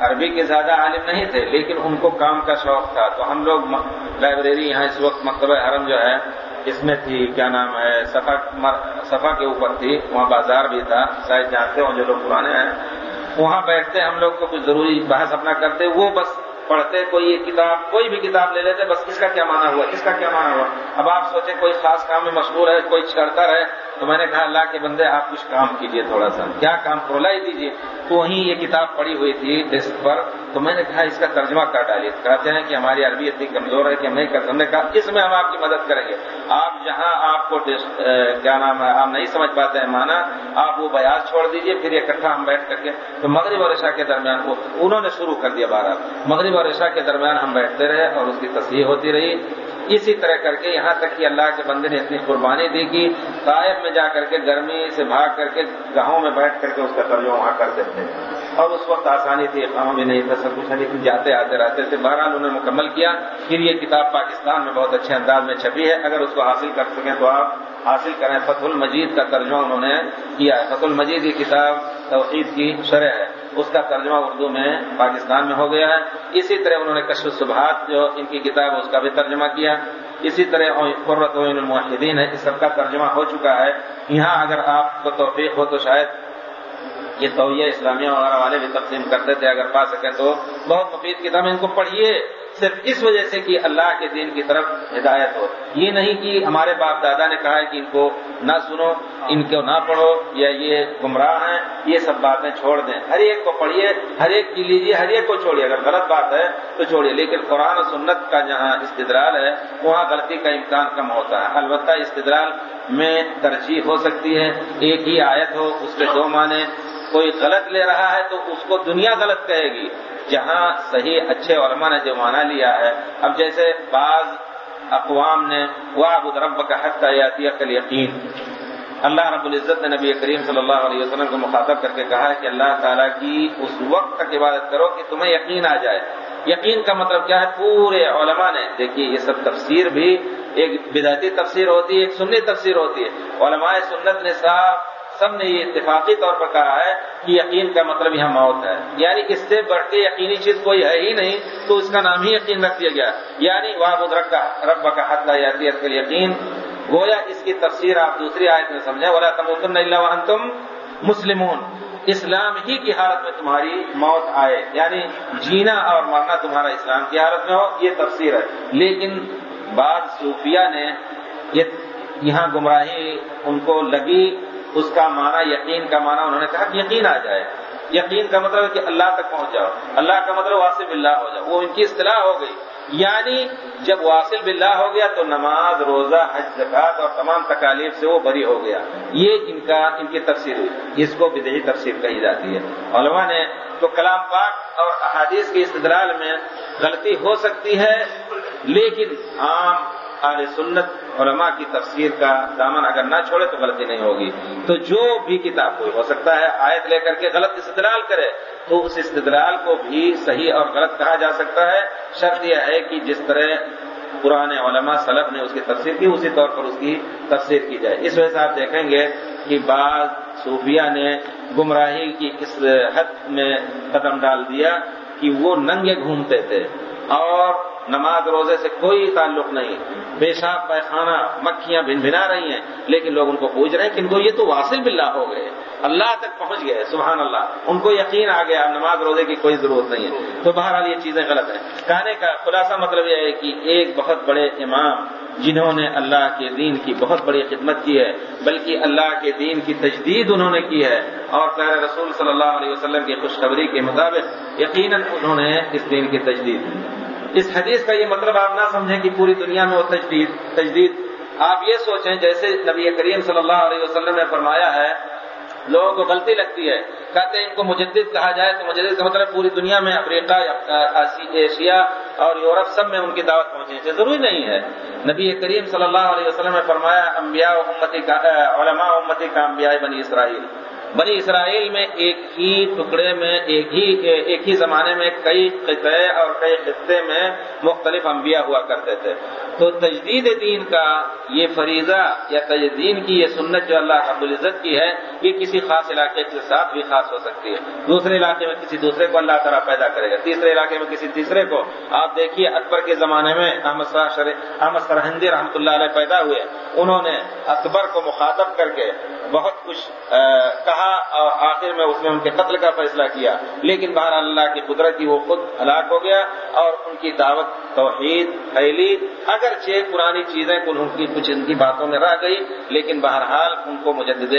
عربی کے زیادہ عالم نہیں تھے، لیکن ان کو کام کا شوق تھا۔ تو ہم لوگ لائبریری یہاں اس وقت مکتبہ حرم جو ہے، اس میں تھی، کیا نام ہے صفا کے اوپر تھی۔ وہاں بازار بھی تھا، شاید جانتے ہوں جو لوگ پرانے ہیں۔ وہاں بیٹھتے، ہم لوگ کو کچھ ضروری بحث اپنا کرتے، وہ بس پڑھتے، کوئی یہ کتاب، کوئی بھی کتاب لے لیتے، بس اس کا کیا مانا ہوا، اس کا کیا مانا ہوا۔ اب آپ سوچیں، کوئی خاص کام میں مشغول ہے، کوئی چڑھتا رہے تو میں نے کہا، اللہ کے بندے، آپ کچھ کام کیجیے تھوڑا سا۔ کیا کام کھولا ہی دیجیے تو وہیں یہ کتاب پڑی ہوئی تھی ڈیسک پر۔ تو میں نے کہا، اس کا ترجمہ کر ڈالیے۔ کہتے ہیں کہ ہماری عربی اتنی کمزور ہے کہ ہم نہیں کر ہم نے کہا، اس میں ہم آپ کی مدد کریں گے۔ آپ جہاں آپ کو کیا نام ہے، آپ نہیں سمجھ پاتے ہیں مانا آپ وہ بیاض چھوڑ دیجیے، پھر اکٹھا ہم بیٹھ کر کے۔ تو مغرب اور عشاء کے درمیان وہ، انہوں نے شروع کر دیا بارہ۔ مغرب اور عشاء کے درمیان ہم بیٹھتے رہے اور اس کی تصحیح ہوتی رہی۔ اسی طرح کر کے یہاں تک کہ اللہ کے بندے نے اتنی قربانی دی کہ طائف میں جا کر کے گرمی سے بھاگ کر کے گاہوں میں بیٹھ کر کے اس کا ترجمہ وہاں کرتے تھے اور اس وقت آسانی تھی، اقامہ بھی نہیں تھا، سب کچھ لیکن جاتے آتے رہتے تھے بہرحال انہوں نے مکمل کیا۔ پھر یہ کتاب پاکستان میں بہت اچھے انداز میں چھپی ہے۔ اگر اس کو حاصل کر سکیں تو آپ حاصل کریں۔ فتح المجید کا ترجمہ انہوں نے کیا ہے۔ فتح المجید یہ کتاب توحید کی شرح ہے۔ اس کا ترجمہ اردو میں پاکستان میں ہو گیا ہے۔ اسی طرح انہوں نے کشف سبحات جو ان کی کتاب ہے، اس کا بھی ترجمہ کیا۔ اسی طرح قرت الماہدین ہے، اس سب کا ترجمہ ہو چکا ہے۔ یہاں اگر آپ کو توفیق ہو تو شاید یہ تویہ اسلامیہ وغیرہ والے بھی تقسیم کرتے تھے، اگر پا سکیں تو۔ بہت مفید کتاب ان کو پڑھیے۔ صرف اس وجہ سے کہ اللہ کے دین کی طرف ہدایت ہو۔ یہ نہیں کہ ہمارے باپ دادا نے کہا ہے کہ ان کو نہ سنو، ان کو نہ پڑھو یا یہ گمراہ ہیں، یہ سب باتیں چھوڑ دیں۔ ہر ایک کو پڑھیے، ہر ایک کی لیجیے، ہر ایک کو چھوڑیے۔ اگر غلط بات ہے تو چھوڑیے، لیکن قرآن و سنت کا جہاں استدلال ہے، وہاں غلطی کا امکان کم ہوتا ہے۔ البتہ استدلال میں ترجیح ہو سکتی ہے، ایک ہی آیت ہو، اس کے دو معنی۔ کوئی غلط لے رہا ہے تو اس کو دنیا غلط کہے گی۔ جہاں صحیح اچھے علماء نے جو مانا لیا ہے، اب جیسے بعض اقوام نے وہ ابو رب کا حق تیاتی عقل یقین اللہ رب العزت نے نبی کریم صلی اللہ علیہ وسلم کو مخاطب کر کے کہا ہے کہ اللہ تعالیٰ کی اس وقت تک عبادت کرو کہ تمہیں یقین آ جائے۔ یقین کا مطلب کیا ہے؟ پورے علماء نے۔ دیکھیے یہ سب تفسیر بھی ایک بدعتی تفسیر ہوتی ہے، ایک سنی تفسیر ہوتی ہے۔ علماء سنت نے صاحب سب نے یہ اتفاقی طور پر کہا ہے کہ یقین کا مطلب یہاں موت ہے۔ یعنی اس سے بڑھ کے یقینی چیز کوئی ہے ہی نہیں، تو اس کا نام ہی یقین رکھ دیا گیا۔ یعنی وہ رب کا حد یاتی یقین گویا اس کی تفسیر آپ دوسری آیت میں سمجھیں۔ ولا تم اللہ تم مسلمون۔ اسلام ہی کی حالت میں تمہاری موت آئے۔ یعنی جینا اور مرنا تمہارا اسلام کی حالت میں ہو، یہ تفسیر ہے۔ لیکن بعض صوفیہ نے یہ یہاں گمراہی ان کو لگی اس کا معنی یقین کا معنی انہوں نے کہا کہ یقین آ جائے۔ یقین کا مطلب ہے کہ اللہ تک پہنچ جاؤ اللہ کا مطلب واصف اللہ ہو جاؤ۔ وہ ان کی اصطلاح ہو گئی۔ یعنی جب واصل باللہ ہو گیا تو نماز، روزہ، حج زکات اور تمام تکالیف سے وہ بری ہو گیا۔ یہ ان کا، ان کی تفسیر ہوئی۔ اس کو بدہی تفسیر کہی جاتی ہے۔ علماء نے تو کلام پاک اور احادیث کی استدلال میں غلطی ہو سکتی ہے، لیکن عام اہل سنت علماء کی تفسیر کا دامن اگر نہ چھوڑے تو غلطی نہیں ہوگی۔ تو جو بھی کتاب کوئی ہو سکتا ہے، آیت لے کر کے غلط استدلال کرے، تو اس استدلال کو بھی صحیح اور غلط کہا جا سکتا ہے۔ شرط یہ ہے کہ جس طرح پرانے علماء سلف نے اس کی تفسیر کی، اسی طور پر اس کی تفسیر کی جائے۔ اس وجہ سے آپ دیکھیں گے کہ بعض صوفیہ نے گمراہی کی اس حد میں قدم ڈال دیا کہ وہ ننگے گھومتے تھے۔ اور نماز روزے سے کوئی تعلق نہیں۔ پیشاب پیخانہ مکھیاں بن بنا رہی ہیں، لیکن لوگ ان کو پوچھ رہے ہیں کہ ان کو یہ تو واصل باللہ ہو گئے۔ اللہ تک پہنچ گئے، سبحان اللہ۔ ان کو یقین آ گیا، نماز روزے کی کوئی ضرورت نہیں ہے۔ تو بہرحال یہ چیزیں غلط ہیں۔ کہنے کا خلاصہ مطلب یہ ہے کہ ایک بہت بڑے امام جنہوں نے اللہ کے دین کی بہت بڑی خدمت کی ہے، بلکہ اللہ کے دین کی تجدید انہوں نے کی ہے۔ اور پیر رسول صلی اللہ علیہ وسلم کی خوشخبری کے مطابق یقیناً انہوں نے اس دین کی تجدید۔ کی اس حدیث کا یہ مطلب آپ نہ سمجھیں کہ پوری دنیا میں وہ تجدید تجدید۔ آپ یہ سوچیں، جیسے نبی کریم صلی اللہ علیہ وسلم نے فرمایا ہے، لوگوں کو غلطی لگتی ہے، کہتے ہیں ان کو مجدد کہا جائے تو مجدد کا مطلب پوری دنیا میں افریقہ ایشیا اور یورپ سب میں ان کی دعوت پہنچی ہے ضروری نہیں ہے۔ نبی کریم صلی اللہ علیہ وسلم نے فرمایا، انبیاء امتی کا، علماء امتی کا انبیاء بنی اسرائیل۔ بنی اسرائیل میں ایک ہی ٹکڑے میں، ایک ہی ایک ہی زمانے میں کئی خطے اور کئی خطے میں مختلف انبیاء ہوا کرتے تھے۔ تو تجدید دین کا یہ فریضہ یا تجدید کی یہ سنت جو اللہ رب العزت کی ہے، یہ کسی خاص علاقے کے ساتھ بھی خاص ہو سکتی ہے۔ دوسرے علاقے میں کسی دوسرے کو اللہ تعالیٰ پیدا کرے گا۔ تیسرے علاقے میں کسی تیسرے کو۔ آپ دیکھیے اکبر کے زمانے میں احمد احمد سرحندی رحمۃ اللہ علیہ پیدا ہوئے۔ انہوں نے اکبر کو مخاطب کر کے بہت کچھ کہا اور آخر میں اس نے ان کے قتل کا فیصلہ کیا۔ لیکن بہر اللہ کی قدرت کی وہ خود ہلاک ہو گیا اور ان کی دعوت، توحید پھیلی اگرچہ پرانی چیزیں ان کی، کچھ ان کی باتوں میں رہ گئی، لیکن بہرحال ان کو مجدد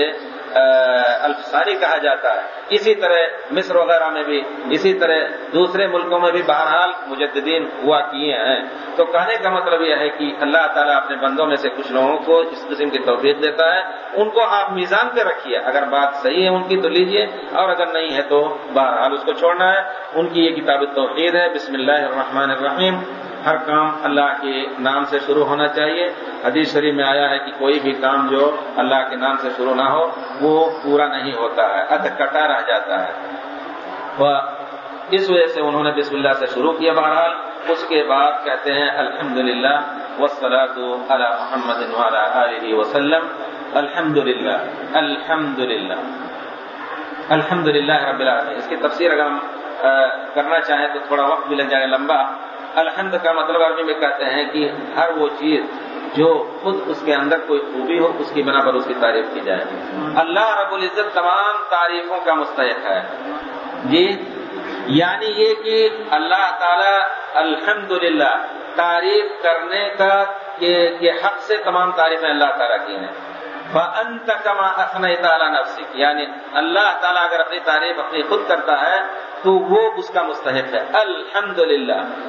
الفسانی کہا جاتا ہے۔ اسی طرح مصر وغیرہ میں بھی، اسی طرح دوسرے ملکوں میں بھی بہرحال مجددین ہوا کیے ہیں۔ تو کہنے کا مطلب یہ ہے کہ اللہ تعالیٰ اپنے بندوں میں سے کچھ لوگوں کو اس قسم کی توفیق دیتا ہے۔ ان کو آپ میزان پہ رکھیے۔ اگر بات صحیح ہے ان کی تو لیجیے اور اگر نہیں ہے تو بہرحال اس کو چھوڑنا ہے۔ ان کی یہ کتاب توحید ہے۔ بسم اللہ الرحمن الرحیم۔ ہر کام اللہ کے نام سے شروع ہونا چاہیے۔ حدیث شریف میں آیا ہے کہ کوئی بھی کام جو اللہ کے نام سے شروع نہ ہو، وہ پورا نہیں ہوتا ہے۔ ادھ کٹا رہ جاتا ہے۔ اس وجہ سے انہوں نے بسم اللہ سے شروع کیا بہرحال۔ اس کے بعد کہتے ہیں الحمد للہ وسلاۃ علی محمد علیہ وسلم۔ الحمد للہ الحمد للہ الحمد للہ رب العالمین۔ اس کی تفسیر اگر ہم کرنا چاہیں تو تھوڑا وقت بھی لگ جائے لمبا۔ الحمد کا مطلب عربی میں کہتے ہیں کہ ہر وہ چیز جو خود اس کے اندر کوئی خوبی ہو، اس کی بنا پر اس کی تعریف کی جائے۔ اللہ رب العزت تمام تعریفوں کا مستحق ہے۔ جی؟ یعنی یہ کہ اللہ تعالی الحمد تعریف کرنے کا کہ حق سے تمام تعریفیں اللہ تعالیٰ کی ہیں۔ انت کما اخن تعالیٰ نفسک یعنی اللہ تعالیٰ اگر اپنی تعریف اپنی خود کرتا ہے، تو وہ اس کا مستحق ہے۔ الحمد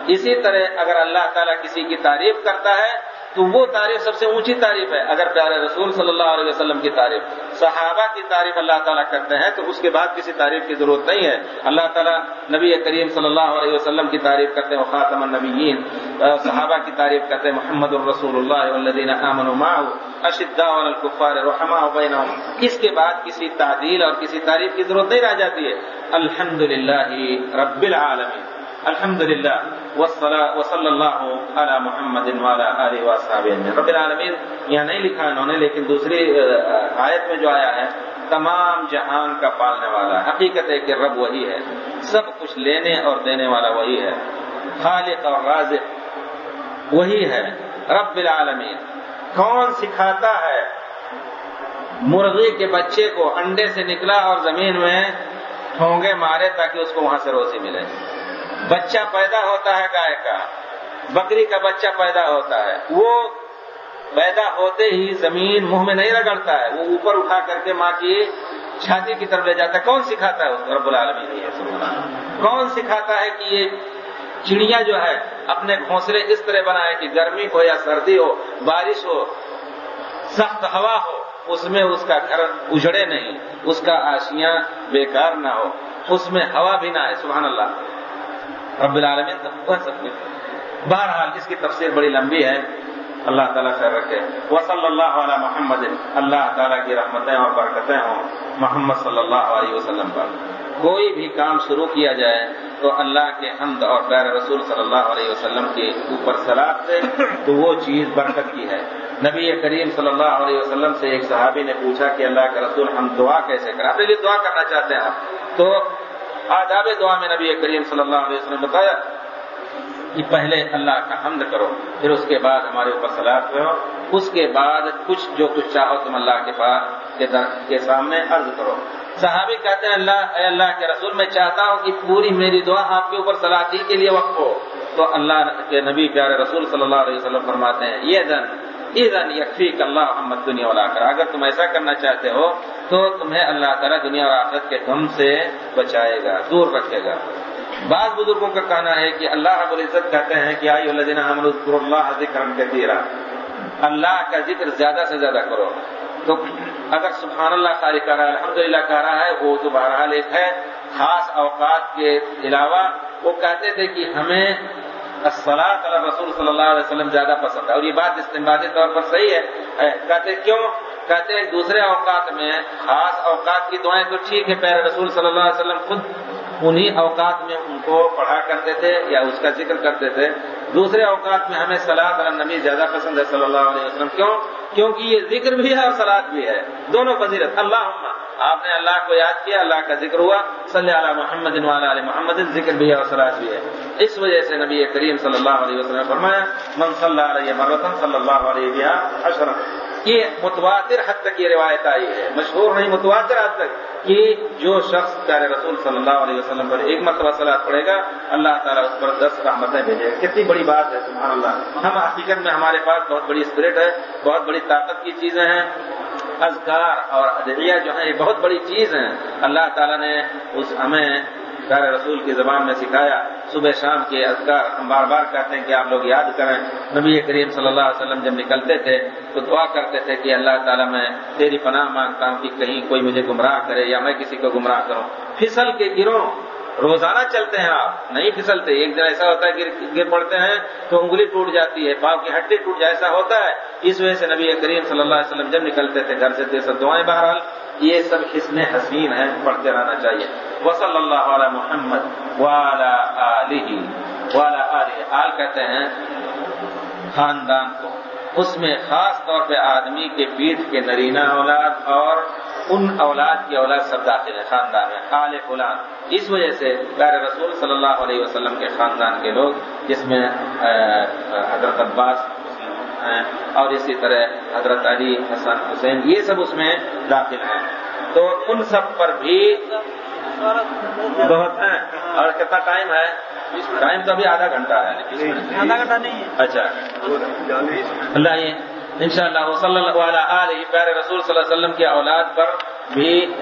اسی طرح اگر اللہ تعالیٰ کسی کی تعریف کرتا ہے، تو وہ تعریف سب سے اونچی تعریف ہے۔ اگر پیارے رسول صلی اللہ علیہ وسلم کی تعریف، صحابہ کی تعریف اللہ تعالیٰ کرتے ہیں، تو اس کے بعد کسی تعریف کی ضرورت نہیں ہے۔ اللہ تعالیٰ نبی کریم صلی اللہ علیہ وسلم کی تعریف کرتے ہیں خاتم النبیین صحابہ کی تعریف کرتے ہیں، محمد الرسول اللہ امن اشدا الکفار رحما اس کے بعد کسی تعدیل اور کسی تعریف کی ضرورت نہیں رہ جاتی ہے۔ الحمد رب العالمین۔ الحمد للہ وصلی اللہ علی محمد رب العالمین، یہاں نہیں لکھا انہوں نے، لیکن دوسری آیت میں جو آیا ہے، تمام جہان کا پالنے والا، حقیقت ہے کہ رب وہی ہے۔ سب کچھ لینے اور دینے والا وہی ہے۔ خالق اور رازق۔ وہی ہے، رب العالمین۔ کون سکھاتا ہے؟ مرغی کے بچے کو انڈے سے نکلا اور زمین میں ٹھونگے مارے تاکہ اس کو وہاں سے روزی ملے۔ بچہ پیدا ہوتا ہے گائے کا، بکری کا بچہ پیدا ہوتا ہے۔ وہ پیدا ہوتے ہی زمین منہ میں نہیں رگڑتا ہے، وہ اوپر اٹھا کر کے ماں کی چھاتی کی طرف لے جاتا ہے۔ کون سکھاتا ہے اس رب العالمین۔ کون سکھاتا ہے کہ یہ چڑیا جو ہے اپنے گھونسلے اس طرح بنائے کہ گرمی ہو یا سردی ہو، بارش ہو، سخت ہوا ہو، اس میں اس کا گھر اجڑے نہیں، اس کا آشیاں بیکار نہ ہو، اس میں ہوا بھی نہ ہے، سبحان اللہ۔ رب العالمین تو سکتے بہرحال اس کی تفسیر بڑی لمبی ہے۔ اللہ تعالیٰ خیر رکھے۔ وہ صلی اللہ علیہ محمد۔ اللہ تعالیٰ کی رحمتیں اور برکتیں ہوں۔ محمد صلی اللہ علیہ وسلم پر۔ کوئی بھی کام شروع کیا جائے تو اللہ کے حمد اور پیر رسول صلی اللہ علیہ وسلم کے اوپر سلاد سے تو وہ چیز برکت کی ہے۔ نبی کریم صلی اللہ علیہ وسلم سے ایک صحابی نے پوچھا کہ اللہ کے رسول ہم دعا کیسے کریں؟ اپنے لیے دعا کرنا چاہتے ہیں آپ۔ تو آداب دعا میں نبی کریم صلی اللہ علیہ وسلم نے بتایا کہ پہلے اللہ کا حمد کرو، پھر اس کے بعد ہمارے اوپر سلاد کرو، اس کے بعد کچھ جو کچھ چاہو تم اللہ کے پاس کے سامنے عرض کرو۔ صحابی کہتے ہیں، اللہ، اے اللہ کے رسول، میں چاہتا ہوں کہ پوری میری دعا آپ کے اوپر سلاطی کے لیے وقف ہو۔ تو اللہ کے نبی، پیارے رسول صلی اللہ علیہ وسلم فرماتے ہیں، یہ دن ایزن یکفیق اللہ محمد دنیا والا کر اگر تم ایسا کرنا چاہتے ہو، تو تمہیں اللہ تعالیٰ دنیا اور آخرت کے غم سے بچائے گا، دور رکھے گا۔ بعض بزرگوں کا کہنا ہے کہ اللہ رب العزت کہتے ہیں کہ آئی اللہ دینا اللہ ذکر کثیرا۔ اللہ کا ذکر زیادہ سے زیادہ کرو۔ تو اگر سبحان اللہ قاری کر رہا ہے الحمد للہ کہہ رہا ہے، وہ تو بہرحال ایک ہے۔ خاص اوقات کے علاوہ وہ کہتے تھے کہ ہمیں السلام تعالیٰ رسول صلی اللہ علیہ وسلم زیادہ پسند ہے۔ اور یہ بات استعمالی طور پر صحیح ہے۔ کہتے کیوں؟ کہتے ہیں دوسرے اوقات میں خاص اوقات کی دعائیں تو ٹھیک ہے پیر رسول صلی اللہ علیہ وسلم خود انہی اوقات میں ان کو پڑھا کرتے تھے یا اس کا ذکر کرتے تھے۔ دوسرے اوقات میں ہمیں سلاد اور نبی زیادہ پسند ہے صلی اللہ علیہ وسلم۔ کیوں؟ کیونکہ یہ ذکر بھی ہے اور سلاد بھی ہے۔ دونوں فضیلت۔ اللہ آپ نے اللہ کو یاد کیا، اللہ کا ذکر ہوا۔ صلی اللہ علیہ محمد علیہ محمد، ذکر بھی ہے اور سلاد بھی ہے۔ اس وجہ سے نبی کریم صلی اللہ علیہ وسلم نے فرمایا، من صلی اللہ علیہ مرتن صلی اللہ علیہ اشرم یہ متواتر حد تک یہ روایت آئی ہے۔ مشہور نہیں، متواتر حد تک۔ کہ جو شخص پیارے رسول صلی اللہ علیہ وسلم پر ایک مرتبہ سلاد پڑے گا، اللہ تعالیٰ اس پر دس رحمتیں بھیجے گا۔ کتنی بڑی بات ہے، سبحان اللہ۔ ہم حقیقت میں ہمارے پاس بہت بڑی اسپرٹ ہے، بہت بڑی طاقت کی چیزیں ہیں۔ اذکار اور ادبیہ جو ہیں، یہ بہت بڑی چیز ہیں۔ اللہ تعالیٰ نے اس ہمیں پیارے رسول کی زبان میں سکھایا۔ صبح شام کے اذکار ہم بار بار کہتے ہیں کہ آپ لوگ یاد کریں۔ نبی کریم صلی اللہ علیہ وسلم جب نکلتے تھے تو دعا کرتے تھے کہ اللہ تعالیٰ میں تیری پناہ مانگتا ہوں کہ کہیں کوئی مجھے گمراہ کرے یا میں کسی کو گمراہ کروں۔ پھسل کے گروں روزانہ چلتے ہیں آپ، نہیں پھسلتے۔ ایک دن ایسا ہوتا ہے گر پڑتے ہیں تو انگلی ٹوٹ جاتی ہے، پاؤں کی ہڈی ٹوٹ جائے، ایسا ہوتا ہے۔ اس وجہ سے نبی کریم صلی اللہ علیہ وسلم جب نکلتے تھے گھر سے سب دعائیں بہرحال یہ سب حسن حسین ہیں، پڑھتے رہنا چاہیے۔ وصلی اللہ علیہ محمد۔ والا علی والا علی آل کہتے ہیں، خاندان کو۔ اس میں خاص طور پہ آدمی کے پیٹھ کے نرینہ اولاد اور ان اولاد کی اولاد سب داخل ہے خاندان میں۔ آل فلان۔ اس وجہ سے غیر رسول صلی اللہ علیہ وسلم کے خاندان کے لوگ، جس میں حضرت عباس اور اسی طرح حضرت علی حسن حسین، یہ سب اس میں داخل ہیں۔ تو ان سب پر بھی بہت ہیں۔ اور کتنا ٹائم ہے؟ ٹائم تو ابھی آدھا گھنٹہ ہے۔ آدھا گھنٹہ نہیں ہے۔ اچھا۔ اللہ یہ ان شاء اللہ صلی اللہ علیہ پیارے رسول صلی اللہ علیہ وسلم کی اولاد پر بھی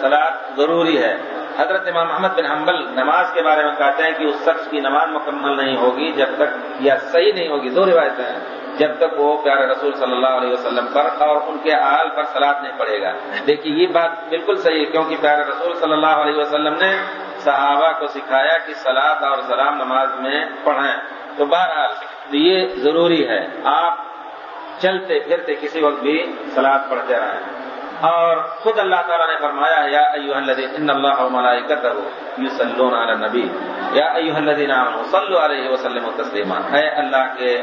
سلاد ضروری ہے۔ حضرت امام محمد بن حنبل نماز کے بارے میں کہتے ہیں کہ اس شخص کی نماز مکمل نہیں ہوگی جب تک یا صحیح نہیں ہوگی۔ دو روایتیں ہیں۔ جب تک وہ پیارے رسول صلی اللہ علیہ وسلم پر اور ان کے آل پر سلاد نہیں پڑے گا۔ دیکھیے، یہ بات بالکل صحیح ہے، کیونکہ پیارے رسول صلی اللہ علیہ وسلم نے صحابہ کو سکھایا کہ سلاد اور سلام نماز میں پڑھیں۔ تو بہرحال، یہ ضروری ہے۔ آپ چلتے پھرتے کسی وقت بھی سلاد پڑھتے رہیں۔ اور خود اللہ تعالیٰ نے فرمایا، یا ایوہ الذین، ان اللہ و ملائکتہ یصلون علی النبی۔ یا ایوہ الذین آمنوا صلوا علیہ وسلم تسلیما۔ اے اللہ کے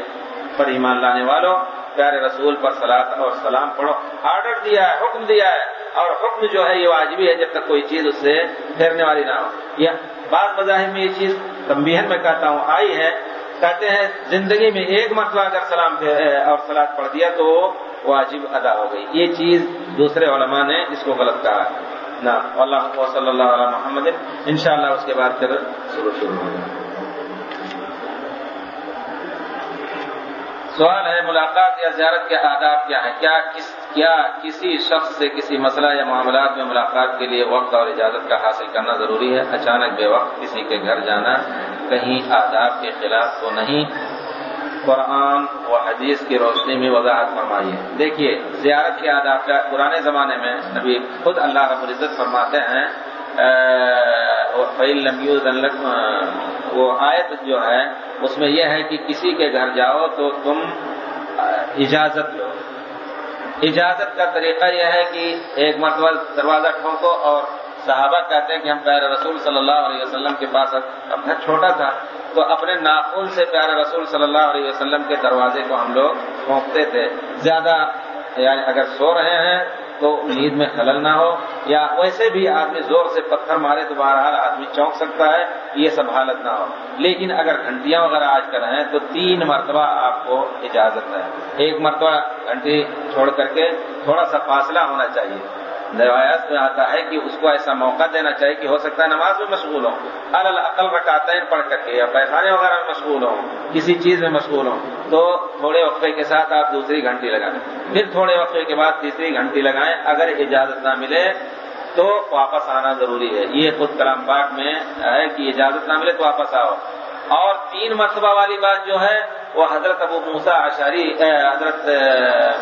پر ایمان لانے والوں پیارے رسول پر سلاد اور سلام پڑھو۔ آرڈر دیا ہے، حکم دیا ہے، اور حکم جو ہے یہ واجبی ہے جب تک کوئی چیز اس سے پھیرنے والی نہ ہو۔ یہ بعض مذاہب میں یہ چیز تمبیہن میں کہتا ہوں، آئی ہے۔ کہتے ہیں، زندگی میں ایک مرتبہ اگر سلام اور سلاد پڑھ دیا تو واجب ادا ہو گئی۔ یہ چیز دوسرے علماء نے اس کو غلط کہا نہ اللہ صلی اللہ علیہ محمد۔ انشاءاللہ اس کے بعد پھر شروع شروع ہوگا۔ سوال ہے ملاقات یا زیارت کے آداب کیا ہے کیا کس کیا کسی شخص سے کسی مسئلہ یا معاملات میں ملاقات کے لیے وقت اور اجازت کا حاصل کرنا ضروری ہے؟ اچانک بے وقت کسی کے گھر جانا، کہیں آداب کے خلاف تو نہیں؟ قرآن و حدیث کی روشنی میں وضاحت فرمائی ہے دیکھیے، زیارت کے آداب کا پرانے زمانے میں نبی خود اللہ رب العزت فرماتے ہیں فعل وہ آیت جو ہے، اس میں یہ ہے کہ کسی کے گھر جاؤ تو تم اجازت لو اجازت کا طریقہ یہ ہے کہ ایک مرتبہ دروازہ ٹھونکو اور صحابہ کہتے ہیں کہ ہم پیارے رسول صلی اللہ علیہ وسلم کے پاس اپنا چھوٹا تھا، تو اپنے ناخن سے پیارے رسول صلی اللہ علیہ وسلم کے دروازے کو ہم لوگ ٹھونکتے تھے۔ زیادہ یعنی اگر سو رہے ہیں تو نیند میں خلل نہ ہو، یا ویسے بھی آدمی زور سے پتھر مارے تو بہرحال آدمی چونک سکتا ہے، یہ سب حالت نہ ہو۔ لیکن اگر گھنٹیاں وغیرہ آج کل ہیں تو تین مرتبہ آپ کو اجازت ہے ایک مرتبہ گھنٹی چھوڑ کر کے تھوڑا سا فاصلہ ہونا چاہیے۔ روایات میں آتا ہے کہ اس کو ایسا موقع دینا چاہیے کہ ہو سکتا ہے نماز میں مشغول ہوں۔ العقل رکاتے پڑھ کر کے یا پیخانے وغیرہ میں مشغول ہوں، کسی چیز میں مشغول ہوں، تو تھوڑے وقفے کے ساتھ آپ دوسری گھنٹی لگائیں۔ پھر تھوڑے وقفے کے بعد تیسری گھنٹی لگائیں۔ اگر اجازت نہ ملے تو واپس آنا ضروری ہے۔ یہ خود کلام باغ میں ہے کہ اجازت نہ ملے تو واپس آؤ۔ اور تین مرتبہ والی بات جو ہے وہ حضرت ابو موسا اشاری حضرت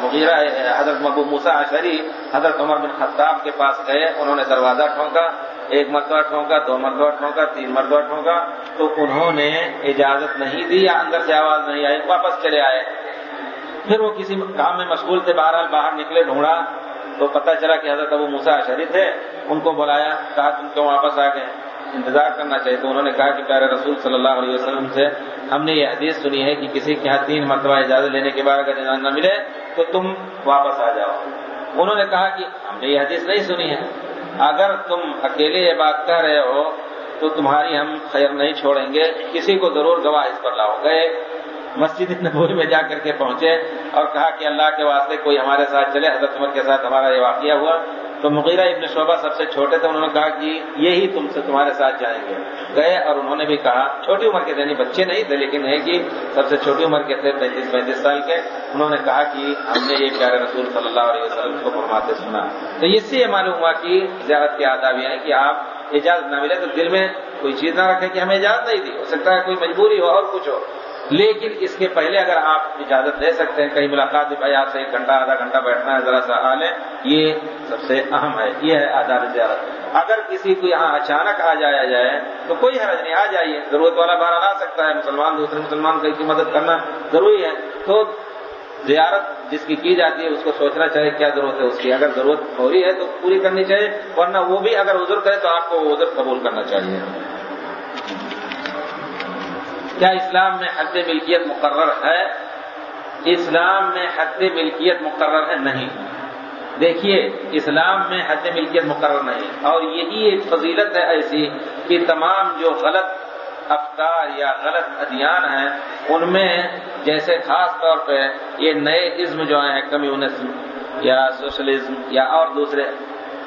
مغیرہ حضرت ابو موسا اشاری حضرت عمر بن خطاب کے پاس گئے، انہوں نے دروازہ ٹھونکا، ایک مرتبہ ٹھونکا، دو مرتبہ ٹھونکا، تین مرتبہ ٹھونکا، تو انہوں نے اجازت نہیں دی یا اندر سے آواز نہیں آئی، واپس چلے آئے۔ پھر وہ کسی کام میں مشغول تھے، بہرحال باہر نکلے، ڈھونڈا، تو پتہ چلا کہ حضرت ابو موسا شریف تھے، ان کو بلایا، کہا تم کیوں واپس آ گئے؟ انتظار کرنا چاہیے تو انہوں نے کہا کہ پیارے رسول صلی اللہ علیہ وسلم سے ہم نے یہ حدیث سنی ہے کہ کسی کے یہاں تین مرتبہ اجازت لینے کے بعد اگر اجازت نہ ملے تو تم واپس آ جاؤ۔ انہوں نے کہا کہ ہم نے یہ حدیث نہیں سنی ہے۔ اگر تم اکیلے یہ بات کہہ رہے ہو تو تمہاری ہم خیر نہیں چھوڑیں گے۔ کسی کو ضرور گواہ اس پر لاؤ گئے مسجد نبوی میں جا کر کے پہنچے اور کہا کہ اللہ کے واسطے کوئی ہمارے ساتھ چلے، حضرت عمر کے ساتھ ہمارا یہ واقعہ ہوا۔ تو مغیرہ ابن شعبہ سب سے چھوٹے تھے، انہوں نے کہا کہ یہی تم سے تمہارے ساتھ جائیں گے۔ گئے اور انہوں نے بھی کہا، چھوٹی عمر کے تھے بچے نہیں تھے، لیکن ہے کہ سب سے چھوٹی عمر کے تھے، پینتیس پینتیس سال کے۔ انہوں نے کہا کہ ہم نے یہ پیارے رسول صلی اللہ علیہ وسلم کو فرماتے سنا۔ تو اس سے یہ معلوم ہوا کہ زیارت کے آداب یہ ہے کہ آپ اجازت نہ ملے تو دل میں کوئی چیز نہ رکھے کہ ہمیں اجازت نہیں دی۔ ہو سکتا ہے کوئی مجبوری ہو اور کچھ ہو۔ لیکن اس کے پہلے اگر آپ اجازت دے سکتے ہیں، کہیں ملاقات بھی بھائی آپ سے ایک گھنٹہ، آدھا گھنٹہ بیٹھنا ہے، ذرا سا حال ہے یہ سب سے اہم ہے، یہ ہے آزاد زیارت۔ اگر کسی کو یہاں اچانک آ جایا جائے، تو کوئی حرج نہیں، آ جائیے۔ ضرورت والا بارہ لا سکتا ہے، مسلمان، دوسرے مسلمان کی مدد کرنا ضروری ہے۔ تو زیارت جس کی کی جاتی ہے، اس کو سوچنا چاہیے کیا ضرورت ہے اس کی۔ اگر ضرورت ہو رہی ہے، تو پوری کرنی چاہیے، ورنہ وہ بھی اگر عذر کرے، تو آپ کو وہ عذر قبول کرنا چاہیے۔ کیا اسلام میں حد ملکیت مقرر ہے؟ اسلام میں حد ملکیت مقرر ہے نہیں۔ دیکھیے، اسلام میں حد ملکیت مقرر نہیں۔ اور یہی ایک فضیلت ہے ایسی کہ تمام جو غلط افطار یا غلط ادیان ہیں، ان میں جیسے خاص طور پہ یہ نئے عزم جو آئے ہیں، کمیونزم یا سوشلزم یا اور دوسرے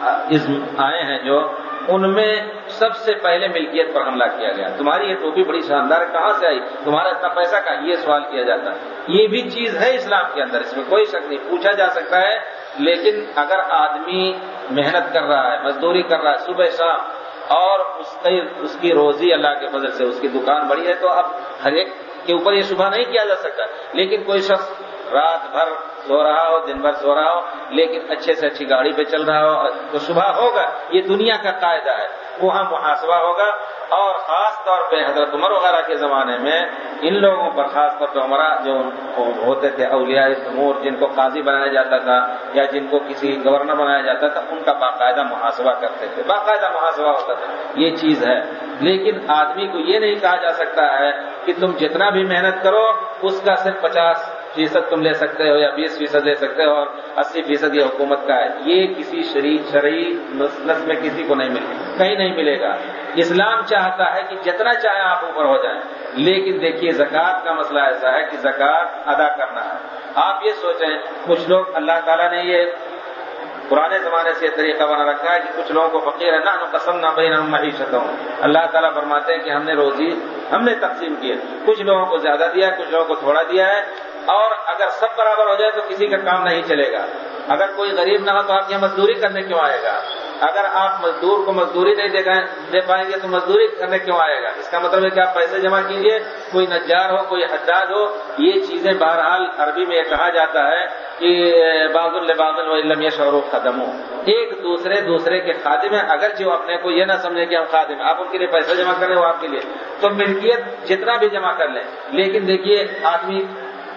عزم آئے ہیں جو ان میں سب سے پہلے ملکیت پر حملہ کیا گیا۔ تمہاری یہ ٹوپی بڑی شاندار ہے، کہاں سے آئی؟ تمہارا اتنا پیسہ کا یہ سوال کیا جاتا۔ یہ بھی چیز ہے اسلام کے اندر، اس میں کوئی شک نہیں، پوچھا جا سکتا ہے۔ لیکن اگر آدمی محنت کر رہا ہے، مزدوری کر رہا ہے، صبح شام، اور اس کی اس کی روزی اللہ کے فضل سے، اس کی دکان بڑی ہے، تو اب ہر ایک کے اوپر یہ صبح نہیں کیا جا سکتا۔ لیکن کوئی شخص رات بھر سو رہا ہو، دن بھر سو رہا ہو لیکن اچھے سے اچھی گاڑی پہ چل رہا ہو تو صبح ہوگا، یہ دنیا کا قاعدہ ہے۔ وہاں محاسبہ ہوگا اور خاص طور پہ حضرت عمر وغیرہ کے زمانے میں ان لوگوں پر، خاص طور پہ عمرہ جو ہوتے تھے، اولیاء امور جن کو قاضی بنایا جاتا تھا یا جن کو کسی گورنر بنایا جاتا تھا، ان کا باقاعدہ محاسبہ کرتے تھے۔ باقاعدہ محاسبہ ہوتا تھا۔ یہ چیز ہے۔ لیکن آدمی کو یہ نہیں کہا جا سکتا ہے کہ تم جتنا بھی محنت کرو، اس کا صرف پچاس فیصد تم لے سکتے ہو یا بیس فیصد لے سکتے ہو اور اسی فیصد یہ حکومت کا ہے۔ یہ کسی شرعی نس میں کسی کو نہیں ملے کہیں نہیں ملے گا۔ اسلام چاہتا ہے کہ جتنا چاہے آپ اوپر ہو جائیں۔ لیکن دیکھیے، زکوٰۃ کا مسئلہ ایسا ہے کہ زکوٰۃ ادا کرنا ہے۔ آپ یہ سوچیں، کچھ لوگ اللہ تعالیٰ نے یہ پرانے زمانے سے یہ طریقہ بنا رکھا ہے کہ کچھ لوگوں کو فقیر ہے نہ قسم نہ بہن ہم معیشت ہوں اللہ تعالیٰ فرماتے ہیں کہ ہم نے روزی، ہم نے تقسیم کی ہے کچھ لوگوں کو زیادہ دیا ہے کچھ لوگوں کو تھوڑا دیا ہے۔ اور اگر سب برابر ہو جائے تو کسی کا کام نہیں چلے گا۔ اگر کوئی غریب نہ ہو تو آپ یہاں مزدوری کرنے کیوں آئے گا؟ اگر آپ مزدور کو مزدوری نہیں دے پائیں گے تو مزدوری کرنے کیوں آئے گا؟ اس کا مطلب ہے کہ آپ پیسے جمع کیجیے کوئی نجار ہو، کوئی حداد ہو، یہ چیزیں بہرحال عربی میں یہ کہا جاتا ہے کہ باز الباز علم شور ختم ہو ایک دوسرے دوسرے کے خادم ہیں۔ اگر جو اپنے کو یہ نہ سمجھے کہ ہم خادم ہیں، آپ ان کے لیے پیسے جمع کریں وہ آپ کے لیے۔ تو ملکیت جتنا بھی جمع کر لیں۔ لیکن دیکھیے، آدمی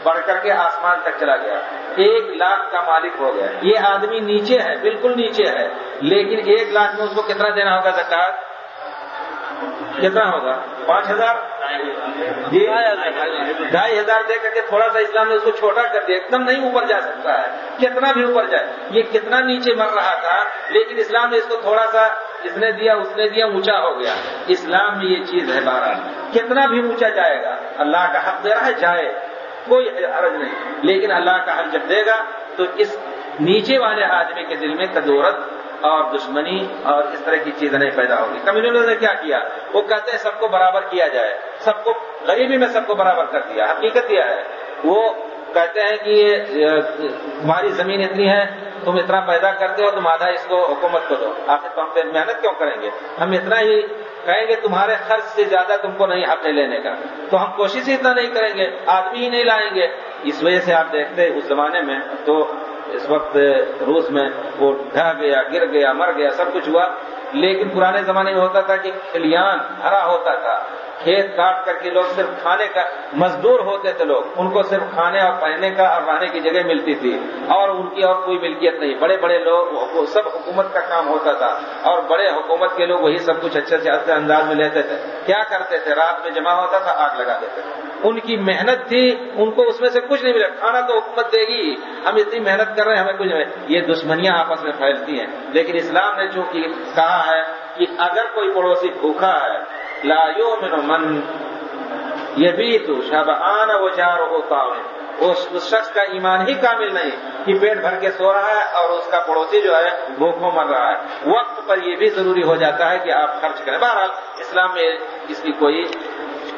بڑھ کر کے آسمان تک چلا گیا۔ ایک لاکھ کا مالک ہو گیا۔ یہ آدمی نیچے ہے، بالکل نیچے ہے۔ لیکن ایک لاکھ میں اس کو کتنا دینا ہوگا زکات؟ کتنا ہوگا؟ پانچ ہزار؟ جی۔ ڈھائی ہزار دے کر کے تھوڑا سا اسلام نے اس کو چھوٹا کر دیا۔ ایک دم نہیں اوپر جا سکتا ہے۔ کتنا بھی اوپر جائے۔ یہ کتنا نیچے مر رہا تھا، لیکن اسلام نے اس کو تھوڑا سا اس نے دیا، اس نے دیا، اونچا ہو گیا۔ اسلام میں یہ چیز ہے بہرحال۔ کتنا بھی اونچا جائے گا، اللہ کا حق دے رہا ہے، جائے۔ کوئی حرج نہیں۔ لیکن اللہ کا حل جب دے گا، تو اس نیچے والے آدمی کے دل میں کدورت اور دشمنی اور اس طرح کی چیزیں نہیں پیدا ہوگی۔ کمیونٹی نے کیا کیا؟ وہ کہتے ہیں سب کو برابر کیا جائے۔ سب کو غریبی میں سب کو برابر کر دیا۔ حقیقت یہ ہے۔ وہ کہتے ہیں کہ یہ تمہاری زمین اتنی ہے، تم اتنا پیدا کرتے ہو، تم آدھا اس کو حکومت کو دو۔ آخر تو ہم پہ محنت کیوں کریں گے؟ ہم اتنا ہی کہیں گے، تمہارے خرچ سے زیادہ تم کو نہیں حق لینے کا. تو ہم کوشش ہی اتنا نہیں کریں گے، آدمی ہی نہیں لائیں گے۔ اس وجہ سے آپ دیکھتے اس زمانے میں تو اس وقت روس میں وہ ڈھہ گیا، گر گیا، مر گیا، سب کچھ ہوا۔ لیکن پرانے زمانے میں ہوتا تھا کہ کھلیان ہرا ہوتا تھا۔ کھیت کاٹ کر کے لوگ صرف کھانے کا مزدور ہوتے تھے لوگ، ان کو صرف کھانے اور پہننے کا اور رہنے کی جگہ ملتی تھی۔ اور ان کی اور کوئی ملکیت نہیں۔ بڑے بڑے لوگ سب حکومت کا کام ہوتا تھا۔ اور بڑے حکومت کے لوگ وہی سب کچھ اچھے سے اچھے انداز میں لیتے تھے۔ کیا کرتے تھے؟ رات میں جمع ہوتا تھا، آگ لگا دیتے تھے۔ ان کی محنت تھی، ان کو اس میں سے کچھ نہیں ملا۔ کھانا تو حکومت دے گی۔ ہم اتنی محنت کر رہے ہیں، ہمیں کچھ نہیں۔ یہ دشمنیاں آپس میں پھیلتی ہیں۔ لیکن اسلام نے چونکہ کہا ہے کہ اگر کوئی پڑوسی بھوکا ہے لا یؤمن من یہ بھی تو شب آنا اس شخص کا ایمان ہی کامل نہیں کہ پیٹ بھر کے سو رہا ہے اور اس کا پڑوسی جو ہے بھوکھوں مر رہا ہے. وقت پر یہ بھی ضروری ہو جاتا ہے کہ آپ خرچ کریں. بہرحال اسلام میں اس کی کوئی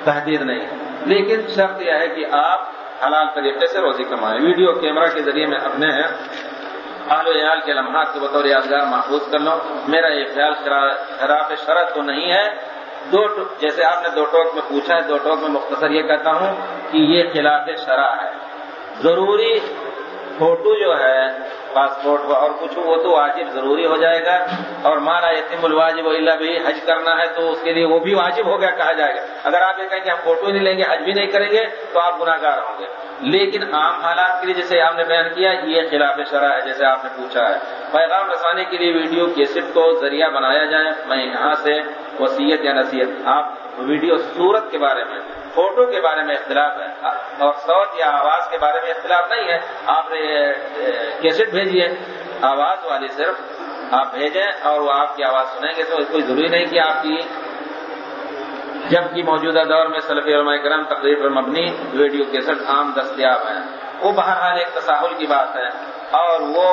تحدید نہیں. لیکن شرط یہ ہے کہ آپ حلال طریقے سے روزی کمائیں. ویڈیو کیمرہ کے ذریعے میں اپنے آل و عیال کے لمحات کے بطور یادگار محفوظ کر لوں. میرا یہ خیال خراف شرط تو نہیں ہے. دو جیسے آپ نے دو ٹوک میں پوچھا ہے، دو ٹوک میں مختصر یہ کہتا ہوں کہ یہ خلاف شرح ہے۔ ضروری فوٹو جو ہے، پاسپورٹ اور کچھ وہ تو واجب ضروری ہو جائے گا۔ اور مارا یتیم الواجب اللہ بھی حج کرنا ہے تو اس کے لیے وہ بھی واجب ہو گیا کہا جائے گا۔ اگر آپ یہ کہیں کہ ہم فوٹو ہی نہیں لیں گے، حج بھی نہیں کریں گے، تو آپ گناہ گار ہوں گے۔ لیکن عام حالات کے لیے جیسے آپ نے بیان کیا، یہ خلاف شرح ہے جیسے آپ نے پوچھا ہے۔ پیغام رسانے کے لیے ویڈیو کیسٹ کو ذریعہ بنایا جائے۔ میں یہاں سے وسیعت یا نصیحت؟ آپ ویڈیو صورت کے بارے میں، فوٹو کے بارے میں اختلاف ہے، اور سوت یا آواز کے بارے میں اختلاف نہیں ہے۔ آپ نے کیسٹ بھیجیے آواز والی صرف آپ بھیجیں اور وہ آپ کی آواز سنیں گے، تو کوئی ضروری نہیں کہ آپ کی جبکہ موجودہ دور میں سلفی علماء کرم تقریب پر مبنی ویڈیو کیسٹ عام دستیاب ہیں۔ وہ بہرحال ایک تصاہل کی بات ہے، اور وہ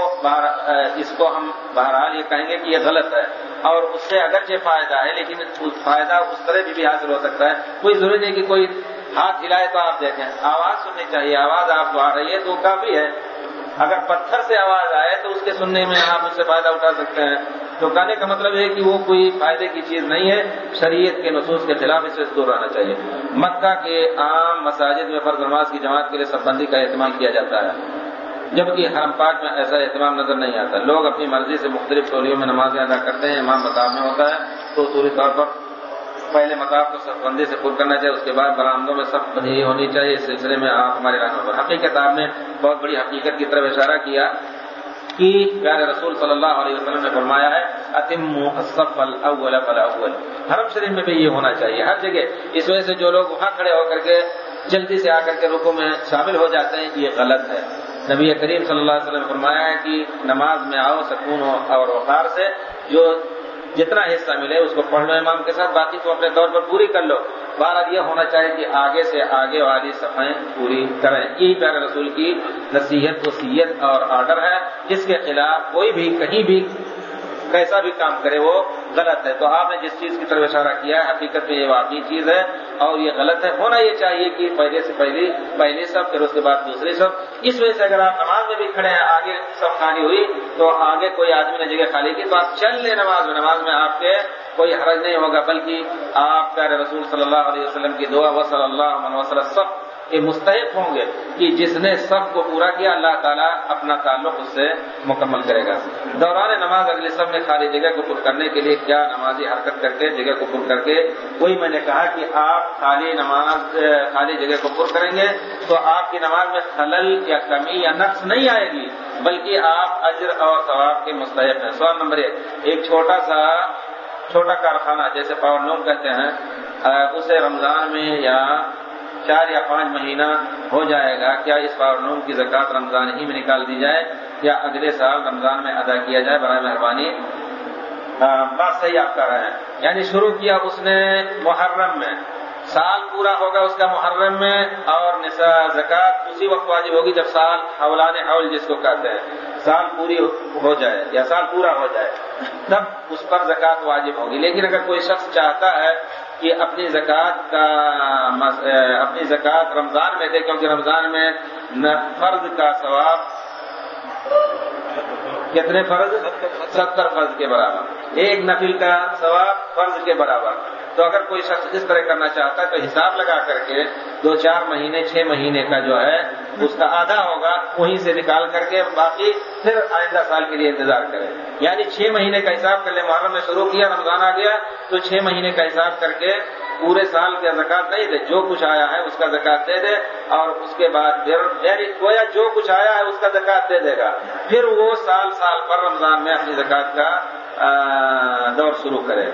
اس کو ہم بہرحال یہ کہیں گے کہ یہ غلط ہے۔ اور اس سے اگرچہ فائدہ ہے، لیکن فائدہ اس طرح بھی حاصل ہو سکتا ہے۔ کوئی ضروری نہیں کہ کوئی ہاتھ ہلائے تو آپ دیکھیں۔ آواز سننی چاہیے، آواز آپ کو آ رہی ہے تو کافی ہے۔ اگر پتھر سے آواز آئے تو اس کے سننے میں آپ اس سے فائدہ اٹھا سکتے ہیں۔ تو کہنے کا مطلب ہے کہ وہ کوئی فائدے کی چیز نہیں ہے، شریعت کے نصوص کے خلاف اس سے دور رہنا چاہیے۔ مکہ کے عام مساجد میں فرض نماز کی جماعت کے لیے سببندی کا اہتمام کیا جاتا ہے۔ جبکہ حرم پاک میں ایسا اہتمام نظر نہیں آتا۔ لوگ اپنی مرضی سے مختلف ٹولیوں میں نمازیں ادا کرتے ہیں، امام مطاب میں ہوتا ہے، تو اصولی طور پر پہلے مطاب کو سب بندی سے پر کرنا چاہیے، اس کے بعد برآمدوں میں سب بندی ہونی چاہیے، اس سلسلے میں آپ ہمارے رہنما حقیقت آپ نے بہت بڑی حقیقت کی طرف اشارہ کیا کہ پیارے رسول صلی اللہ علیہ وسلم نے فرمایا ہے اتم الاول فالاول حرم شریف میں بھی یہ ہونا چاہیے۔ ہر جگہ اس وجہ سے جو لوگ وہاں کھڑے ہو کر کے جلدی سے آ کر کے رکو میں شامل ہو جاتے ہیں، یہ غلط ہے۔ نبی کریم صلی اللہ علیہ وسلم نے فرمایا ہے کہ نماز میں آؤ، سکون ہو اور وقار سے جو جتنا حصہ ملے اس کو پڑھ لو امام کے ساتھ باقی تو اپنے طور پر پوری کر لو۔ بار یہ ہونا چاہیے کہ آگے سے آگے والی صفائیں پوری کریں۔ یہی پیارے رسول کی نصیحت، وصیت اور آرڈر ہے۔ جس کے خلاف کوئی بھی، کہیں بھی کیسا بھی کام کرے وہ غلط ہے تو آپ نے جس چیز کی طرف اشارہ کیا ہے، حقیقت میں یہ واقعی چیز ہے اور یہ غلط ہے۔ ہونا یہ چاہیے کہ پہلے سے پہلی پہلی سب، پھر اس کے بعد دوسری سب۔ اس وجہ سے اگر آپ نماز میں بھی کھڑے ہیں، آگے سب خالی ہوئی، تو آگے کوئی آدمی نے جگہ خالی کی، تو آپ چل لیں نماز میں۔ نماز میں آپ کے کوئی حرج نہیں ہوگا، بلکہ آپ پیارے رسول صلی اللہ علیہ وسلم کی دعا و صلی اللہ علیہ وسلم، سب یہ مستحق ہوں گے کہ جس نے سب کو پورا کیا، اللہ تعالیٰ اپنا تعلق اس سے مکمل کرے گا۔ دوران نماز اگلے سب نے خالی جگہ کو پر کرنے کے لیے کیا نمازی حرکت کر کے، جگہ کو پر کر کے؟ وہی میں نے کہا کہ آپ خالی نماز، خالی جگہ کو پر کریں گے تو آپ کی نماز میں خلل یا کمی یا نقص نہیں آئے گی، بلکہ آپ اجر اور ثواب کے مستحق ہیں۔ سوال نمبر ایک ایک چھوٹا سا، چھوٹا کارخانہ، جیسے پاور لوم کہتے ہیں اسے رمضان میں یا چار یا پانچ مہینہ ہو جائے گا، کیا اس نوم کی زکات رمضان ہی میں نکال دی جائے؟ یا اگلے سال رمضان میں ادا کیا جائے؟ برائے مہربانی۔ بات صحیح آپ کر رہے ہیں یعنی شروع کیا اس نے محرم میں۔ سال پورا ہوگا اس کا محرم میں اور زکات اسی وقت واجب ہوگی جب سال حولان حول جس کو کہتے ہیں۔ سال پوری ہو جائے یا سال پورا ہو جائے، تب اس پر زکات واجب ہوگی۔ لیکن اگر کوئی شخص چاہتا ہے کہ اپنی زکوٰۃ کا اپنی زکوٰۃ رمضان میں دے، کیونکہ رمضان میں فرض کا ثواب کتنے فرض؟ ستر فرض کے برابر۔ ایک نفل کا ثواب فرض کے برابر۔ تو اگر کوئی شخص اس طرح کرنا چاہتا ہے، تو حساب لگا کر کے دو چار مہینے، چھ مہینے کا جو ہے اس کا آدھا ہوگا، وہیں سے نکال کر کے باقی پھر آئندہ سال کے لیے انتظار کرے یعنی چھ مہینے کا حساب کر لیں، محرم میں شروع کیا، رمضان آ گیا، تو چھ مہینے کا حساب کر کے پورے سال کا زکات نہیں دے، جو کچھ آیا ہے اس کا زکات دے دے، اور اس کے بعد پھر یعنی گویا جو کچھ آیا ہے اس کا زکات دے دے گا۔ پھر وہ سال سال پر رمضان میں اپنی زکات کا دور شروع کرے۔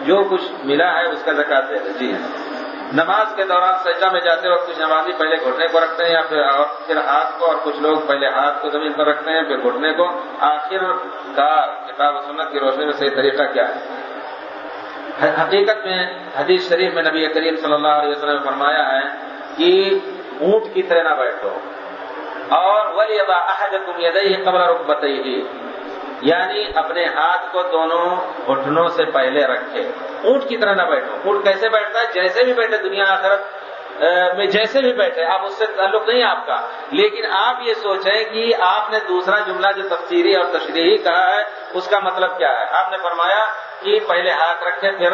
جو کچھ ملا ہے اس کا زکات دے دے۔ جی ہاں۔ نماز کے دوران سجدہ میں جاتے وقت کچھ نمازی پہلے گھٹنے کو رکھتے ہیں یا پھر پھر ہاتھ کو اور کچھ لوگ پہلے ہاتھ کو زمین پر رکھتے ہیں، پھر گھٹنے کو۔ آخر کا کتاب و سنت کی روشنی میں صحیح طریقہ کیا ہے؟ حقیقت میں حدیث شریف میں نبی کریم صلی اللہ علیہ وسلم نے فرمایا ہے کہ اونٹ کی طرح نہ بیٹھو۔ اور ولی ابا احد تم یدئی قبل رخ بتائی یعنی اپنے ہاتھ کو دونوں گھٹنوں سے پہلے رکھے۔ اونٹ کی طرح نہ بیٹھو۔ اونٹ کیسے بیٹھتا ہے؟ جیسے بھی بیٹھے دنیا آخرت میں جیسے بھی بیٹھے، آپ اس سے تعلق نہیں آپ کا۔ لیکن آپ یہ سوچیں کہ آپ نے دوسرا جملہ جو تفصیلی اور تشریحی کہا ہے، اس کا مطلب کیا ہے؟ آپ نے فرمایا کہ پہلے ہاتھ رکھے پھر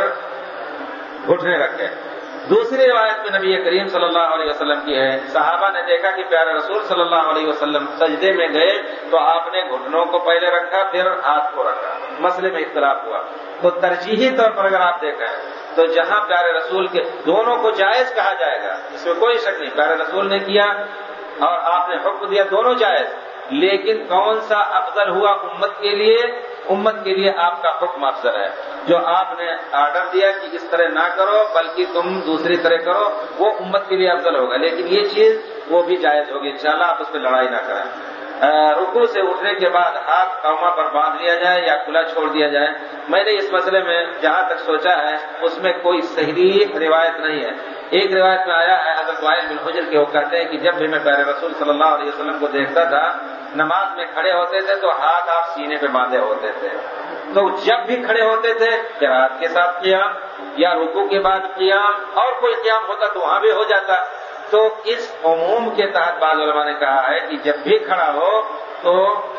گھٹنے رکھے دوسری روایت میں نبی کریم صلی اللہ علیہ وسلم کی ہے۔ صحابہ نے دیکھا کہ پیارے رسول صلی اللہ علیہ وسلم سجدے میں گئے تو آپ نے گھٹنوں کو پہلے رکھا، پھر ہاتھ کو رکھا۔ مسئلے میں اختلاف ہوا۔ تو ترجیحی طور پر اگر آپ دیکھیں تو جہاں پیارے رسول کے دونوں کو جائز کہا جائے گا، اس میں کوئی شک نہیں، پیارے رسول نے کیا اور آپ نے حکم دیا دونوں جائز، لیکن کون سا افضل ہوا امت کے لیے؟ امت کے لیے آپ کا حکم افضل ہے۔ جو آپ نے آرڈر دیا کہ اس طرح نہ کرو، بلکہ تم دوسری طرح کرو، وہ امت کے لیے افضل ہوگا۔ لیکن یہ چیز وہ بھی جائز ہوگی، انشاءاللہ آپ اس پہ لڑائی نہ کریں۔ رکو سے اٹھنے کے بعد ہاتھ قوما پر باندھ لیا جائے یا کھلا چھوڑ دیا جائے۔ میں نے اس مسئلے میں جہاں تک سوچا ہے، اس میں کوئی صحیح روایت نہیں ہے۔ ایک روایت میں آیا ہے، حضرت وائل بن حجر کے وہ کہتے ہیں کہ جب بھی میں پہلے رسول صلی اللہ علیہ وسلم کو دیکھتا تھا، نماز میں کھڑے ہوتے تھے تو ہاتھ آپ سینے پہ باندھے ہوتے تھے۔ تو جب بھی کھڑے ہوتے تھے قرآد کے ساتھ قیام یا رکو کے بعد قیام اور کوئی قیام ہوتا تو وہاں بھی ہو جاتا۔ تو اس عموم کے تحت بعض علماء نے کہا ہے کہ جب بھی کھڑا ہو تو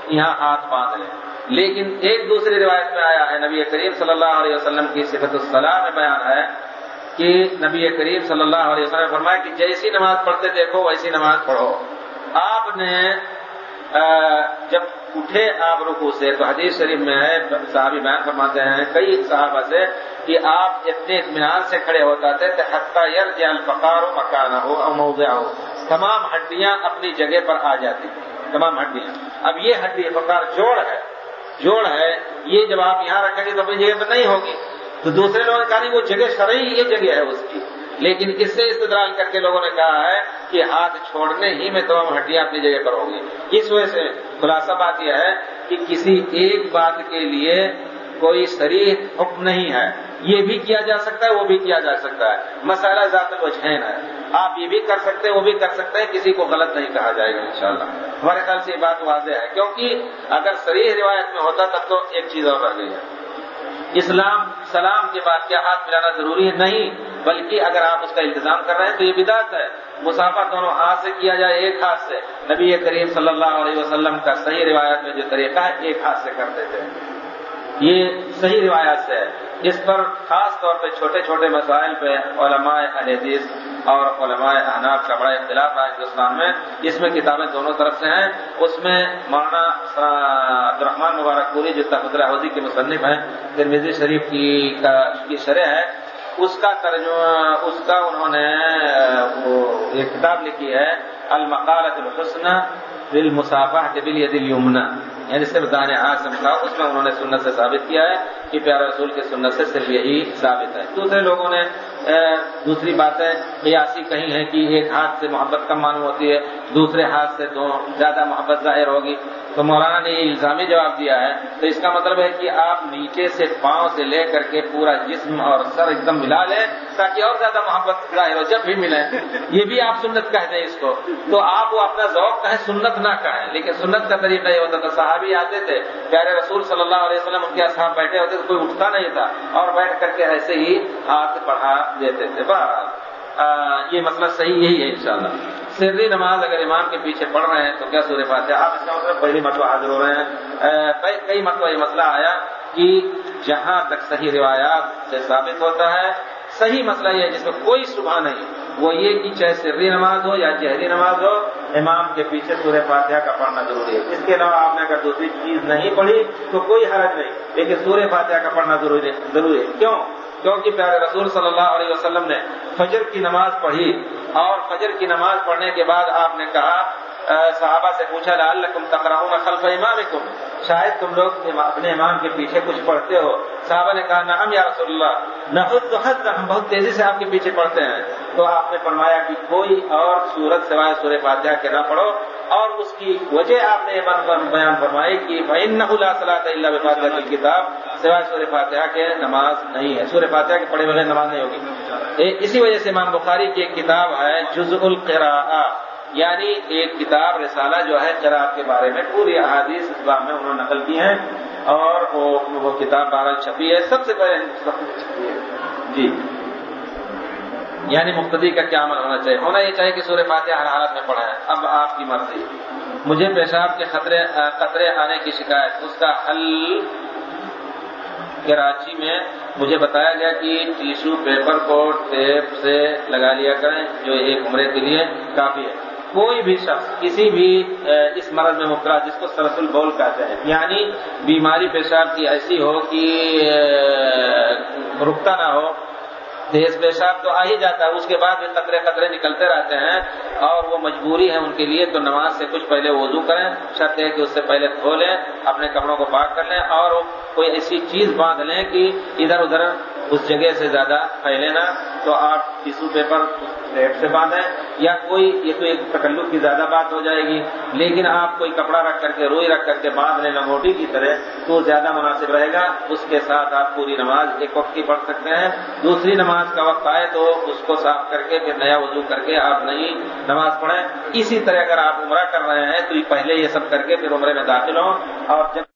یہاں ہاتھ باندھ لیں لیکن ایک دوسری روایت میں آیا ہے، نبی کریم صلی اللہ علیہ وسلم کی صفت الصلاح میں بیان ہے کہ نبی کریم صلی اللہ علیہ وسلم نے فرمایا کہ جیسی نماز پڑھتے دیکھو، ویسی نماز پڑھو۔ آپ نے جب اٹھے آپ رکو سے، تو حدیث شریف میں ہے، صحابی بیان فرماتے ہیں، کئی صحابہ سے کہ آپ اتنے اطمینان سے کھڑے ہوتا تھے حتیٰ یر جان پکار ہو مکانا ہو موضع ہو تمام ہڈیاں اپنی جگہ پر آ جاتی تمام ہڈیاں۔ اب یہ ہڈی پکار جوڑ ہے۔ جوڑ ہے۔ یہ جب آپ یہاں رکھیں گے تو اپنی جگہ پر نہیں ہوگی۔ تو دوسرے لوگوں نے کہا نہیں، وہ جگہ شرعی یہ جگہ ہے اس کی۔ لیکن اس سے استدلال کر کے لوگوں نے کہا ہے کہ ہاتھ چھوڑنے ہی میں تمام ہڈیاں اپنی جگہ پر ہوں گی۔ اس وجہ سے خلاصہ بات یہ ہے کہ کسی ایک بات کے لیے کوئی شریح حکم نہیں ہے۔ یہ بھی کیا جا سکتا ہے، وہ بھی کیا جا سکتا ہے۔ مسئلہ ذات وجہین ہے۔ آپ یہ بھی کر سکتے ہیں، وہ بھی کر سکتے ہیں، کسی کو غلط نہیں کہا جائے گا انشاءاللہ۔ ہمارے خیال سے یہ بات واضح ہے۔ کیونکہ اگر شریح روایت میں ہوتا تب تو ایک چیز اور رہ گئی ہے۔ اسلام سلام کے بعد کیا ہاتھ ملانا ضروری ہے نہیں، بلکہ اگر آپ اس کا انتظام کر رہے ہیں تو یہ بدعت ہے۔ مسافر دونوں ہاتھ سے کیا جائے، ایک ہاتھ سے۔ نبی کریم صلی اللہ علیہ وسلم کا صحیح روایت میں جو طریقہ ہے، ایک ہاتھ سے کرتے تھے یہ صحیح روایات سے ہے۔ اس پر خاص طور پہ چھوٹے چھوٹے مسائل پہ علماء حدیث اور علماء احناف کا بڑا اختلاف ہے ہندوستان میں۔ اس میں کتابیں دونوں طرف سے ہیں۔ اس میں مولانا عبد الرحمان مبارک پوری، جو تحفظ حوضی کے مصنف ہیں ترمیزی شریف کی شرح ہے۔ اس کا ترجمہ، اس کا انہوں نے، وہ ایک کتاب لکھی ہے المقالت الحسن دل مسافہ کے دل یعنی صرف دانے ہاتھ سے ملا اس میں انہوں نے سنت سے ثابت کیا ہے کہ پیارا رسول کی سنت سے صرف یہی ثابت ہے۔ دوسرے لوگوں نے دوسری باتیں قیاسی کہیں ہیں کہ ایک ہاتھ سے محبت کم معلوم ہوتی ہے، دوسرے ہاتھ سے دو، زیادہ محبت ظاہر ہوگی۔ تو مولانا نے یہ الزامی جواب دیا ہے۔ تو اس کا مطلب ہے کہ آپ نیچے سے پاؤں سے لے کر کے پورا جسم اور سر ایک دم ملا لیں تاکہ اور زیادہ محبت ظاہر ہو، جب بھی ملے یہ بھی آپ سنت کہتے ہیں اس کو۔ تو آپ وہ اپنا ذوق کہیں سنت نہ کہیں، لیکن سنت کا طریقہ یہ ہوتا تھا صحابی آتے تھے، پیارے رسول صلی اللہ علیہ وسلم ان کے صاحب بیٹھے ہوتے تھے، کوئی اٹھتا نہیں تھا اور بیٹھ کر کے ایسے ہی ہاتھ بڑھا دیتے تھے، بہرحال۔ یہ مسئلہ صحیح یہی ہے انشاءاللہ۔ سری نماز اگر امام کے پیچھے پڑھ رہے ہیں تو کیا سورے پاتے آپ اس کا مطلب پہلی مرتبہ حاضر ہو رہے ہیں۔ کئی مرتبہ یہ مسئلہ آیا کہ جہاں تک صحیح روایات سے ثابت ہوتا ہے صحیح مسئلہ یہ ہے جس میں کوئی صبح نہیں۔ وہ یہ کہ چاہے سری نماز ہو یا جہری نماز ہو، امام کے پیچھے سورہ فاتحہ کا پڑھنا ضروری ہے۔ اس کے علاوہ آپ نے اگر دوسری چیز نہیں پڑھی تو کوئی حرج نہیں، لیکن سورہ فاتحہ کا پڑھنا ضروری ہے کیوں؟ کیونکہ پیارے رسول صلی اللہ علیہ وسلم نے فجر کی نماز پڑھی اور فجر کی نماز پڑھنے کے بعد آپ نے کہا صحابہ سے پوچھا لال تم تکراؤں خلف امام شاید تم لوگ اپنے امام کے پیچھے کچھ پڑھتے ہو۔ صحابہ نے کہا، نعم یا رسول اللہ نہ خود تو ہم بہت تیزی سے آپ کے پیچھے پڑھتے ہیں۔ تو آپ نے فرمایا کہ کوئی اور سورت سوائے سورہ فاتحہ کے نہ پڑھو۔ اور اس کی وجہ آپ نے بیان فرمائی کہ بہن اللہ صلاح اللہ فاتحہ کی کتاب سوائے سورہ فاتحہ کے نماز نہیں ہے۔ سورہ فاتحہ کے پڑھے بغیر نماز نہیں ہوگی۔ اسی وجہ سے امام بخاری کی ایک کتاب ہے جز القراء یعنی ایک کتاب رسالہ جو ہے چراغ کے بارے میں، پوری احادیث اس بار میں انہوں نے نقل کی ہیں اور وہ وہ کتاب بارہ چھپی ہے۔ سب سے پہلے چھپی ہے۔ جی۔ یعنی مقتدی کا کیا عمل ہونا چاہیے؟ ہونا یہ چاہیے کہ سورہ فاتحہ ہر حالت میں پڑھا ہے اب آپ کی مرضی۔ مجھے پیشاب کے خطرے قطرے آنے کی شکایت۔ اس کا حل کراچی میں مجھے بتایا گیا کہ ٹیشو پیپر کو ٹیپ سے لگا لیا کریں، جو ایک عمرے کے لیے کافی ہے۔ کوئی بھی شخص، کسی بھی اس مرض میں مبتلا، جس کو سرسل بول کہتے ہیں یعنی بیماری پیشاب کی ایسی ہو کہ رکتا نہ ہو، تیز پیشاب تو آ ہی جاتا ہے، اس کے بعد بھی قطرے قطرے نکلتے رہتے ہیں، اور وہ مجبوری ہے ان کے لیے، تو نماز سے کچھ پہلے وضو کریں، شرط ہے کہ اس سے پہلے دھو لیں، اپنے کپڑوں کو پاک کر لیں، اور کوئی ایسی چیز باندھ لیں کہ ادھر ادھر اس جگہ سے زیادہ پھیلے نہ، تو آپ ٹیشو پیپر ریٹ سے باندھیں یا کوئی، یہ تو ایک تکلف کی زیادہ بات ہو جائے گی، لیکن آپ کوئی کپڑا رکھ کر کے، روئی رکھ کر کے باندھ لیں لنگوٹی کی طرح تو زیادہ مناسب رہے گا، اس کے ساتھ آپ پوری نماز ایک وقت کی پڑھ سکتے ہیں۔ دوسری نماز کا وقت آئے تو اس کو صاف کر کے پھر نیا وضو کر کے آپ نئی نماز پڑھیں۔ اسی طرح اگر آپ عمرہ کر رہے ہیں تو پہلے یہ سب کر کے پھر عمرے میں داخل ہوں۔ اور جب